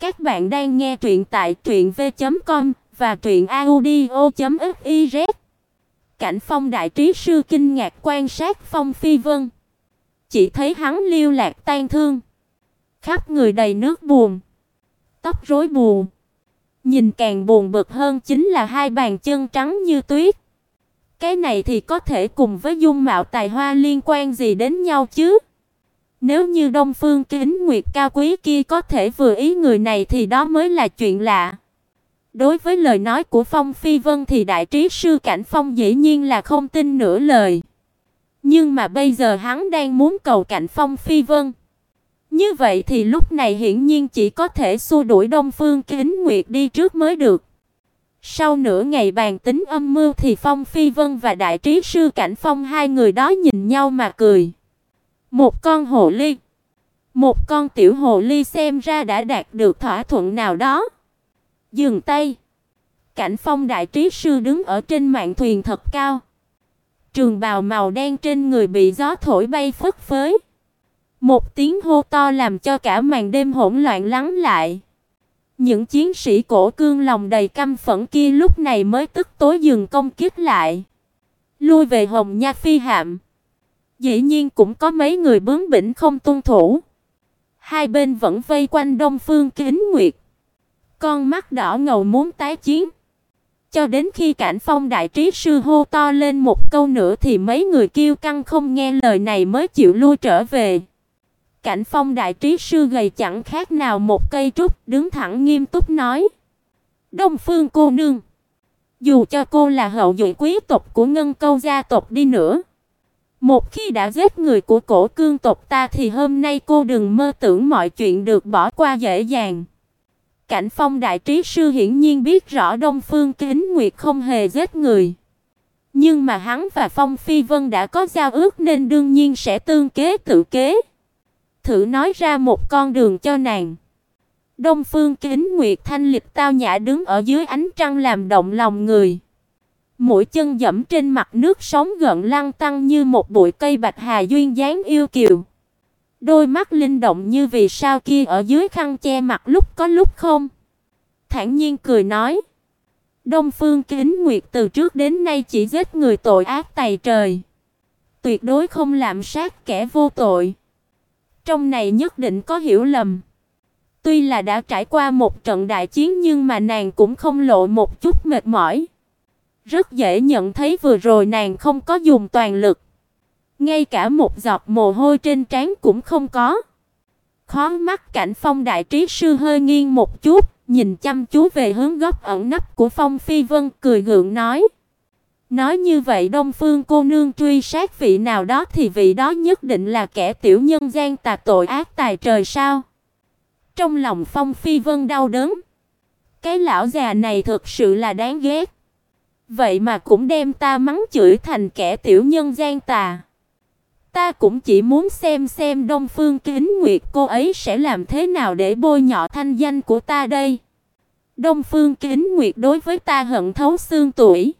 Các bạn đang nghe truyện tại truyệnv.com và truyệnaudio.fiz. Cảnh Phong đại trí sư kinh ngạc quan sát Phong Phi Vân, chỉ thấy hắn liêu lạc tan thương, khắp người đầy nước buồn, tóc rối bù. Nhìn càng buồn bực hơn chính là hai bàn chân trắng như tuyết. Cái này thì có thể cùng với dung mạo tài hoa liên quan gì đến nhau chứ? Nếu như Đông Phương Kính Nguyệt cao quý kia có thể vừa ý người này thì đó mới là chuyện lạ. Đối với lời nói của Phong Phi Vân thì đại trí sư Cảnh Phong dĩ nhiên là không tin nửa lời. Nhưng mà bây giờ hắn đang muốn cầu Cảnh Phong Phi Vân. Như vậy thì lúc này hiển nhiên chỉ có thể xua đuổi Đông Phương Kính Nguyệt đi trước mới được. Sau nửa ngày bàn tính âm mưu thì Phong Phi Vân và đại trí sư Cảnh Phong hai người đó nhìn nhau mà cười. Một con hồ ly. Một con tiểu hồ ly xem ra đã đạt được thỏa thuận nào đó. Dừng tay. Cảnh Phong đại trí sư đứng ở trên mạn thuyền thật cao. Trường bào màu đen trên người bị gió thổi bay phất phới. Một tiếng hô to làm cho cả màn đêm hỗn loạn lắng lại. Những chiến sĩ cổ cương lòng đầy căm phẫn kia lúc này mới tức tối dừng công kích lại. Lui về Hồng Nha Phi hạm. Dĩ nhiên cũng có mấy người bướng bỉnh không tuân thủ. Hai bên vẫn vây quanh Đông Phương Kính Nguyệt. Con mắt đỏ ngầu muốn tái chiến. Cho đến khi Cảnh Phong đại trí sư hô to lên một câu nữa thì mấy người kiêu căng không nghe lời này mới chịu lui trở về. Cảnh Phong đại trí sư gầy chẳng khác nào một cây trúc, đứng thẳng nghiêm túc nói: "Đông Phương cô nương, dù cho cô là hậu duệ quý tộc của Ngân Câu gia tộc đi nữa, một khi đã giết người của cổ cương tộc ta thì hôm nay cô đừng mơ tưởng mọi chuyện được bỏ qua dễ dàng." Cảnh Phong đại trí sư hiển nhiên biết rõ Đông Phương Kính Nguyệt không hề giết người. Nhưng mà hắn và Phong Phi Vân đã có giao ước nên đương nhiên sẽ tương kế tự kế. Thử nói ra một con đường cho nàng. Đông Phương Kính Nguyệt thanh lịch tao nhã đứng ở dưới ánh trăng làm động lòng người mỗi chân dẫm trên mặt nước sóng gợn lăn tăng như một bụi cây bạch hà duyên dáng yêu kiều. Đôi mắt linh động như vì sao kia ở dưới khăn che mặt lúc có lúc không. Thản nhiên cười nói: "Đông Phương Kính Nguyệt từ trước đến nay chỉ giết người tội ác tày trời, tuyệt đối không làm sát kẻ vô tội. Trong này nhất định có hiểu lầm." Tuy là đã trải qua một trận đại chiến nhưng mà nàng cũng không lộ một chút mệt mỏi. Rất dễ nhận thấy vừa rồi nàng không có dùng toàn lực. Ngay cả một giọt mồ hôi trên trán cũng không có. Khó mắt cảnh Phong đại trí sư hơi nghiêng một chút, nhìn chăm chú về hướng góc ẩn nấp của Phong Phi Vân, cười gượng nói: Nói như vậy Đông Phương cô nương truy sát vị nào đó thì vị đó nhất định là kẻ tiểu nhân gian tà tội ác tài trời sao? Trong lòng Phong Phi Vân đau đớn. Cái lão già này thực sự là đáng ghét. Vậy mà cũng đem ta mắng chửi thành kẻ tiểu nhân gian tà. Ta cũng chỉ muốn xem xem Đông Phương Kính Nguyệt cô ấy sẽ làm thế nào để bôi nhọ thanh danh của ta đây. Đông Phương Kính Nguyệt đối với ta hận thấu xương tuổi.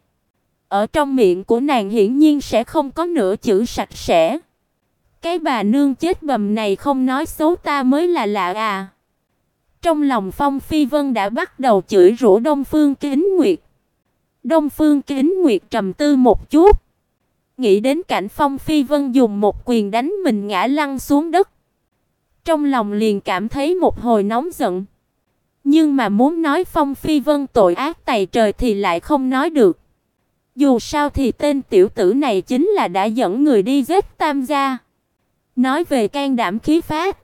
Ở trong miệng của nàng hiển nhiên sẽ không có nửa chữ sạch sẽ. Cái bà nương chết bầm này không nói xấu ta mới là lạ à. Trong lòng Phong Phi Vân đã bắt đầu chửi rủa Đông Phương Kính Nguyệt. Đông Phương Kính Nguyệt trầm tư một chút, nghĩ đến cảnh Phong Phi Vân dùng một quyền đánh mình ngã lăn xuống đất. Trong lòng liền cảm thấy một hồi nóng giận. Nhưng mà muốn nói Phong Phi Vân tội ác tày trời thì lại không nói được. Dù sao thì tên tiểu tử này chính là đã dẫn người đi giết Tam gia. Nói về can đảm khí phát,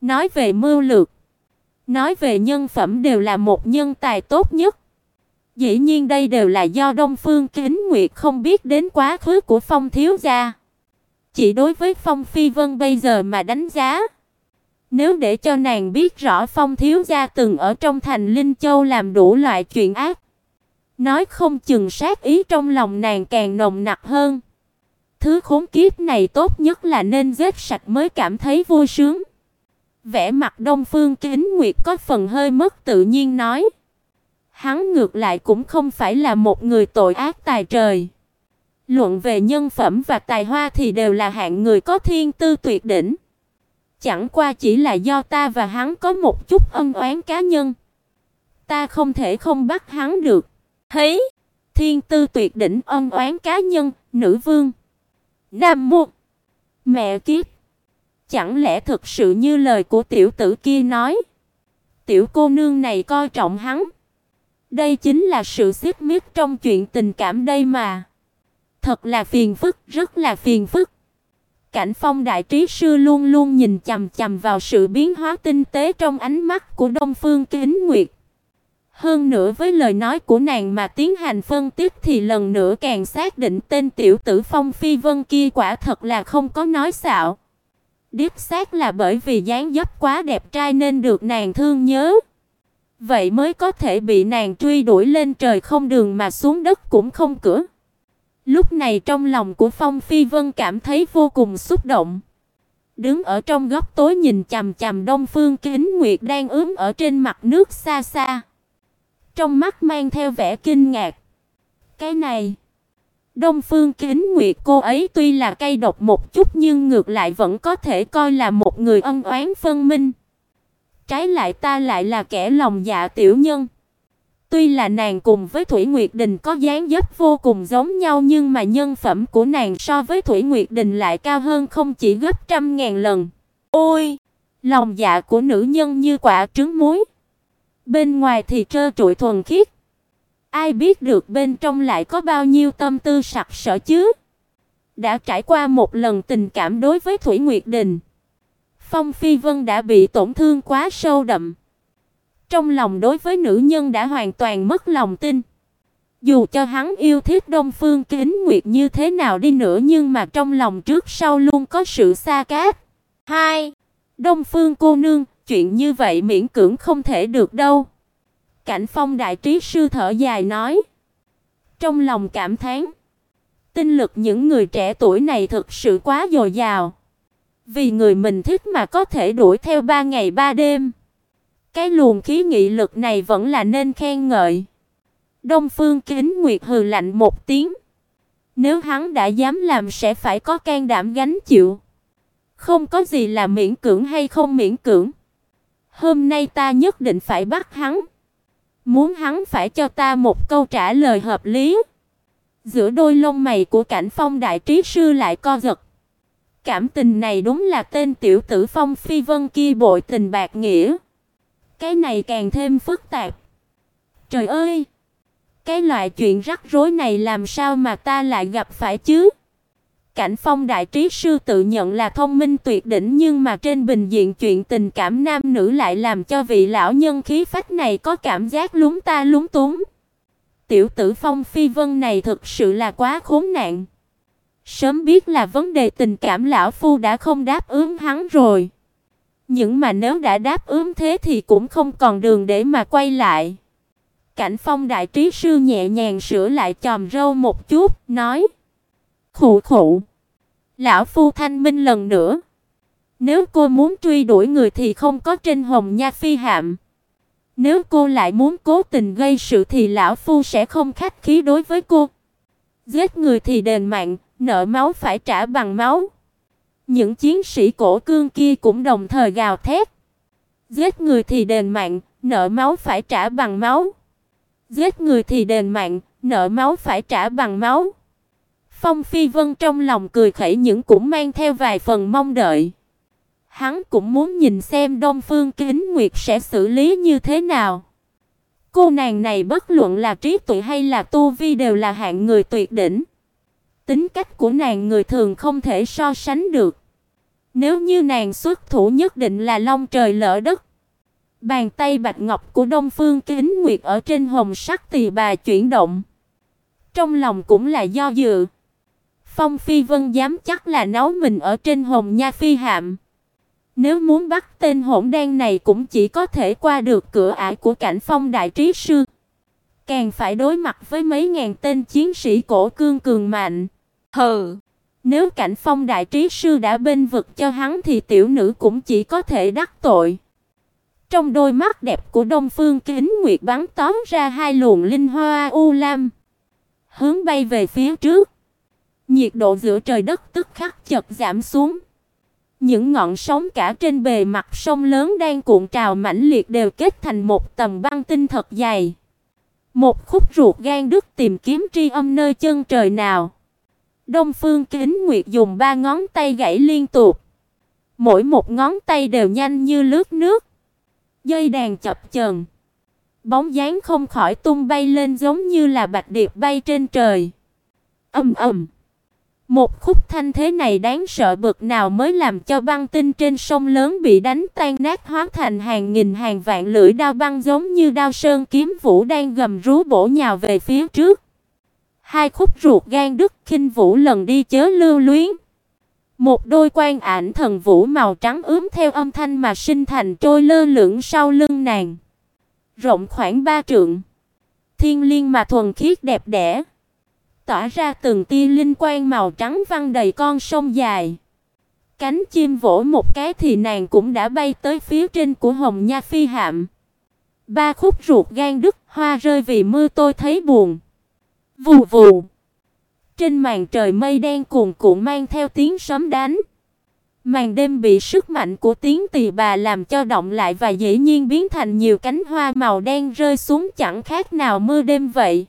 nói về mưu lược, nói về nhân phẩm đều là một nhân tài tốt nhất. Dĩ nhiên đây đều là do Đông Phương Kính Nguyệt không biết đến quá khứ của Phong thiếu gia. Chỉ đối với Phong Phi Vân bây giờ mà đánh giá. Nếu để cho nàng biết rõ Phong thiếu gia từng ở trong thành Linh Châu làm đủ loại chuyện ác, nói không chừng sát ý trong lòng nàng càng nồng nặc hơn. Thứ khốn kiếp này tốt nhất là nên giết sạch mới cảm thấy vui sướng. Vẻ mặt Đông Phương Kính Nguyệt có phần hơi mất tự nhiên nói: Hắn ngược lại cũng không phải là một người tội ác tài trời. Luận về nhân phẩm và tài hoa thì đều là hạng người có thiên tư tuyệt đỉnh. Chẳng qua chỉ là do ta và hắn có một chút ân oán cá nhân. Ta không thể không bắt hắn được. Thấy, thiên tư tuyệt đỉnh ân oán cá nhân, nữ vương. Nam mô. Mẹ kiếp. Chẳng lẽ thực sự như lời của tiểu tử kia nói? Tiểu cô nương này coi trọng hắn. Đây chính là sự xích miết trong chuyện tình cảm đây mà. Thật là phiền phức, rất là phiền phức. Cảnh Phong đại trí sư luôn luôn nhìn chằm chằm vào sự biến hóa tinh tế trong ánh mắt của Đông Phương Kính Nguyệt. Hơn nữa với lời nói của nàng mà tiến hành phân tích thì lần nữa càng xác định tên tiểu tử Phong Phi Vân kia quả thật là không có nói xạo. Điếp xác là bởi vì dáng dấp quá đẹp trai nên được nàng thương nhớ. Vậy mới có thể bị nàng truy đuổi lên trời không đường mà xuống đất cũng không cửa. Lúc này trong lòng của Phong Phi Vân cảm thấy vô cùng xúc động. Đứng ở trong góc tối nhìn chằm chằm Đông Phương Kính Nguyệt đang ướm ở trên mặt nước xa xa. Trong mắt mang theo vẻ kinh ngạc. Cái này, Đông Phương Kính Nguyệt cô ấy tuy là cay độc một chút nhưng ngược lại vẫn có thể coi là một người ân oán phân minh. Trái lại ta lại là kẻ lòng dạ tiểu nhân. Tuy là nàng cùng với Thủy Nguyệt Đình có dáng dấp vô cùng giống nhau nhưng mà nhân phẩm của nàng so với Thủy Nguyệt Đình lại cao hơn không chỉ gấp trăm ngàn lần. Ôi, lòng dạ của nữ nhân như quả trứng muối. Bên ngoài thì trơ trụi thuần khiết. Ai biết được bên trong lại có bao nhiêu tâm tư sặc sỡ chứ? Đã trải qua một lần tình cảm đối với Thủy Nguyệt Đình. Phong Phi Vân đã bị tổn thương quá sâu đậm. Trong lòng đối với nữ nhân đã hoàn toàn mất lòng tin. Dù cho hắn yêu thích Đông Phương Kính Nguyệt như thế nào đi nữa nhưng mà trong lòng trước sau luôn có sự xa cách. 2. Đông Phương cô nương, chuyện như vậy miễn cưỡng không thể được đâu. Cảnh Phong đại trí sư thở dài nói. Trong lòng cảm thán, tinh lực những người trẻ tuổi này thực sự quá dồi dào. Vì người mình thích mà có thể đuổi theo ba ngày ba đêm. Cái luồng khí nghị lực này vẫn là nên khen ngợi. Đông Phương Kính Nguyệt hừ lạnh một tiếng. Nếu hắn đã dám làm sẽ phải có can đảm gánh chịu. Không có gì là miễn cưỡng hay không miễn cưỡng. Hôm nay ta nhất định phải bắt hắn. Muốn hắn phải cho ta một câu trả lời hợp lý. Giữa đôi lông mày của Cảnh Phong đại trí sư lại co giật. Cảm tình này đúng là tên tiểu tử Phong Phi Vân kia bội tình bạc nghĩa. Cái này càng thêm phức tạp. Trời ơi, cái loại chuyện rắc rối này làm sao mà ta lại gặp phải chứ? Cảnh Phong đại trí sư tự nhận là thông minh tuyệt đỉnh nhưng mà trên bình diện chuyện tình cảm nam nữ lại làm cho vị lão nhân khí phách này có cảm giác lúng ta lúng túng. Tiểu tử Phong Phi Vân này thực sự là quá khốn nạn. Sớm biết là vấn đề tình cảm lão phu đã không đáp ứng hắn rồi. Nhưng mà nếu đã đáp ứng thế thì cũng không còn đường để mà quay lại. Cảnh Phong đại trí sư nhẹ nhàng sửa lại chòm râu một chút, nói: "Khụ khụ, lão phu thanh minh lần nữa, nếu cô muốn truy đuổi người thì không có trên Hồng Nha Phi hạm. Nếu cô lại muốn cố tình gây sự thì lão phu sẽ không khách khí đối với cô. Giết người thì đền mạng, nợ máu phải trả bằng máu." Những chiến sĩ cổ cương kia cũng đồng thời gào thét. Giết người thì đền mạng, nợ máu phải trả bằng máu. Giết người thì đền mạng, nợ máu phải trả bằng máu. Phong Phi Vân trong lòng cười khẩy những cũng mang theo vài phần mong đợi. Hắn cũng muốn nhìn xem Đông Phương Kính Nguyệt sẽ xử lý như thế nào. Cô nàng này bất luận là trí tuệ hay là tu vi đều là hạng người tuyệt đỉnh. Tính cách của nàng người thường không thể so sánh được. Nếu như nàng xuất thủ nhất định là long trời lỡ đất. Bàn tay bạch ngọc của Đông Phương Kính Nguyệt ở trên hồng sắc tỳ bà chuyển động. Trong lòng cũng là do dự. Phong Phi Vân dám chắc là nấu mình ở trên hồng nha phi hạm. Nếu muốn bắt tên hỗn đen này cũng chỉ có thể qua được cửa ải của cảnh phong đại trí sư. Càng phải đối mặt với mấy ngàn tên chiến sĩ cổ cương cường mạnh. Hừ, nếu cảnh phong đại trí sư đã bên vực cho hắn thì tiểu nữ cũng chỉ có thể đắc tội. Trong đôi mắt đẹp của Đông Phương Kính Nguyệt bắn tóm ra hai luồng linh hoa u lam, hướng bay về phía trước. Nhiệt độ giữa trời đất tức khắc chợt giảm xuống. Những ngọn sóng cả trên bề mặt sông lớn đang cuộn trào mãnh liệt đều kết thành một tầng băng tinh thật dày. Một khúc ruột gan đứt tìm kiếm tri âm nơi chân trời nào. Đông Phương Kính Nguyệt dùng ba ngón tay gãy liên tục. Mỗi một ngón tay đều nhanh như lướt nước. Dây đàn chập chờn. Bóng dáng không khỏi tung bay lên giống như là bạch điệp bay trên trời. Ầm ầm. Một khúc thanh thế này đáng sợ bực nào mới làm cho băng tinh trên sông lớn bị đánh tan nát hóa thành hàng nghìn hàng vạn lưỡi đao băng giống như đao sơn kiếm vũ đang gầm rú bổ nhào về phía trước. Hai khúc ruột gan đứt khinh vũ lần đi chớ lưu luyến. Một đôi quan ảnh thần vũ màu trắng ướm theo âm thanh mà sinh thành trôi lơ lửng sau lưng nàng. Rộng khoảng ba trượng. Thiên liên mà thuần khiết đẹp đẽ tỏa ra từng tia linh quang màu trắng văng đầy con sông dài. Cánh chim vỗ một cái thì nàng cũng đã bay tới phía trên của Hồng Nha Phi hạm. Ba khúc ruột gan đứt, hoa rơi vì mưa tôi thấy buồn. Vù vù. Trên màn trời mây đen cuồn cuộn mang theo tiếng sấm đánh. Màn đêm bị sức mạnh của tiếng tỳ bà làm cho động lại và dĩ nhiên biến thành nhiều cánh hoa màu đen rơi xuống chẳng khác nào mưa đêm vậy.